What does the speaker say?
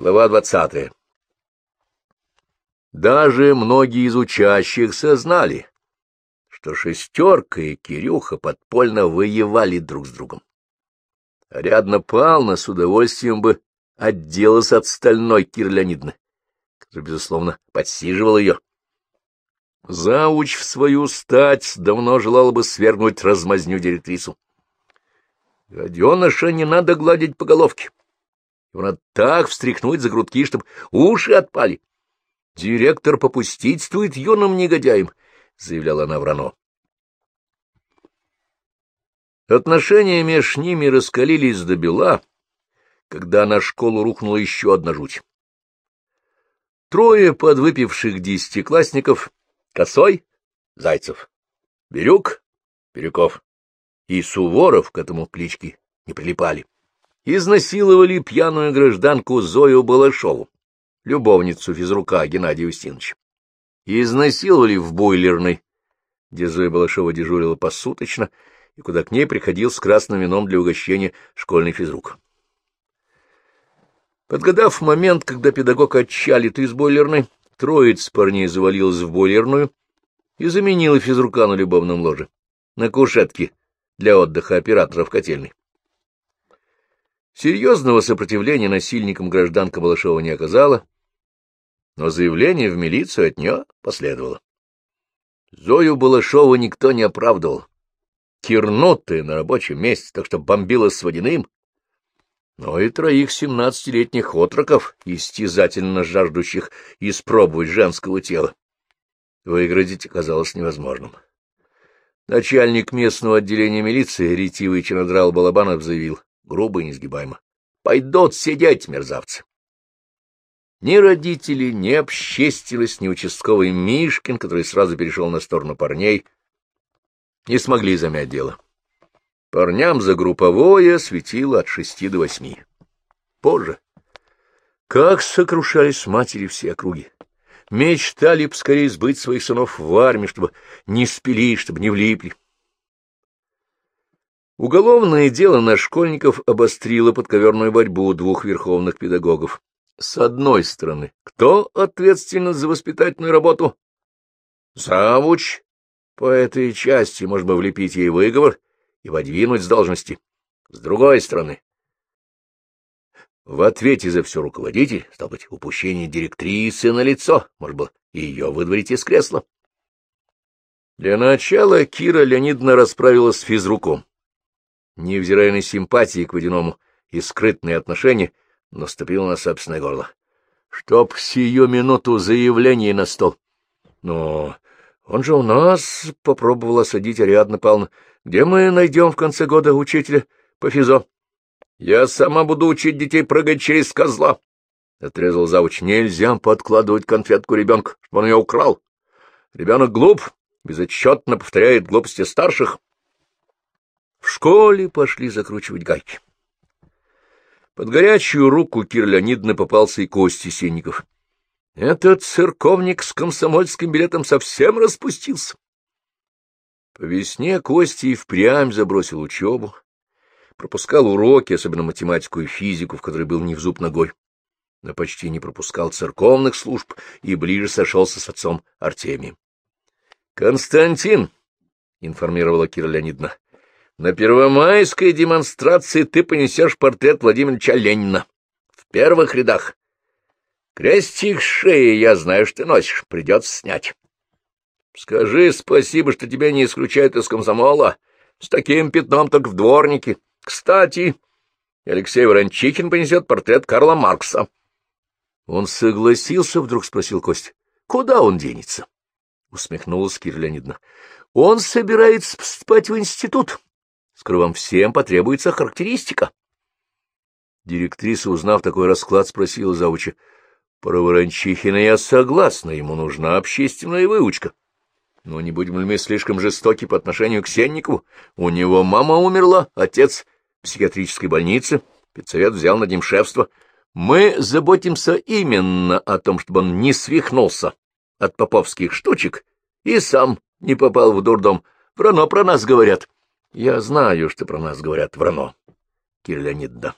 Глава двадцатая. Даже многие из учащихся знали, что шестерка и Кирюха подпольно воевали друг с другом. Ариадна Павловна с удовольствием бы отделалась от стальной Киры Леонидовны, которая, безусловно, подсиживала ее. Зауч в свою стать давно желала бы свергнуть размазню директрису. Гаденыша не надо гладить по головке. Его надо так встряхнуть за грудки, чтобы уши отпали. Директор попустительствует юным негодяям, — заявляла она Врано. Отношения между ними раскалились до бела, когда на школу рухнула еще одна жуть. Трое подвыпивших десятиклассников — Косой, Зайцев, Бирюк, Бирюков и Суворов к этому кличке не прилипали изнасиловали пьяную гражданку Зою Балашову, любовницу физрука Геннадия Устиновича. Изнасиловали в бойлерной, где Зоя Балашова дежурила посуточно, и куда к ней приходил с красным вином для угощения школьный физрук. Подгадав момент, когда педагог отчалит из бойлерной, троиц парней завалилась в бойлерную и заменила физрука на любовном ложе, на кушетке для отдыха операторов котельной. Серьезного сопротивления насильникам гражданка Балашова не оказала, но заявление в милицию от нее последовало. Зою Балашову никто не оправдывал. Кирнутая на рабочем месте, так что бомбила с водяным. Но и троих семнадцатилетних отроков, истязательно жаждущих испробовать женского тела, выградить оказалось невозможным. Начальник местного отделения милиции, ретивый Чинодрал Балабанов, заявил, грубо и несгибаемо. Пойдут сидеть, мерзавцы. Ни родители, ни общественность, ни участковый Мишкин, который сразу перешел на сторону парней, не смогли замять дело. Парням за групповое светило от шести до восьми. Позже. Как сокрушались матери все округи. Мечтали поскорее сбыть своих сынов в армии, чтобы не спили, чтобы не влипли. Уголовное дело на школьников обострило подковерную борьбу двух верховных педагогов. С одной стороны, кто ответственен за воспитательную работу? Завуч. По этой части можно влепить ей выговор и подвинуть с должности. С другой стороны, в ответе за все руководитель, стал быть, упущение директрисы на лицо, может быть, ее выдворить из кресла. Для начала Кира Леонидовна расправилась с физруком невзирая на симпатии к водяному и скрытные отношения, наступил на собственное горло. Чтоб сию минуту заявление на стол. Но он же у нас попробовал осадить Ариадна Павловна. Где мы найдем в конце года учителя по физо? Я сама буду учить детей прыгать через козла. — отрезал завуч. — Нельзя подкладывать конфетку ребенку, чтобы он ее украл. Ребенок глуп, безотчетно повторяет глупости старших. В школе пошли закручивать гайки. Под горячую руку Кир попался и Кости Сенников. Этот церковник с комсомольским билетом совсем распустился. По весне Кости и впрямь забросил учебу, пропускал уроки, особенно математику и физику, в которой был не в зуб ногой, но почти не пропускал церковных служб и ближе сошелся с отцом Артемием. — Константин, — информировала Кира Леонидовна, на первомайской демонстрации ты понесешь портрет Владимира Ильича Ленина. В первых рядах. Крестик шеи, я знаю, что ты носишь. Придется снять. Скажи спасибо, что тебя не исключают из комсомола. С таким пятном только в дворнике. Кстати, Алексей Ворончихин понесет портрет Карла Маркса. Он согласился, вдруг спросил Кость. Куда он денется? Усмехнулась Кира Леонидовна. Он собирается поступать в институт. Скоро вам всем потребуется характеристика. Директриса, узнав такой расклад, спросила завуча. — Про Ворончихина я согласна, ему нужна общественная выучка. Но не будем ли мы слишком жестоки по отношению к Сенникову? У него мама умерла, отец в психиатрической больнице, педсовет взял над ним шефство. Мы заботимся именно о том, чтобы он не свихнулся от поповских штучек и сам не попал в дурдом. Врано про нас говорят. Я знаю, что про нас говорят врано, Кирилл Леонидовна.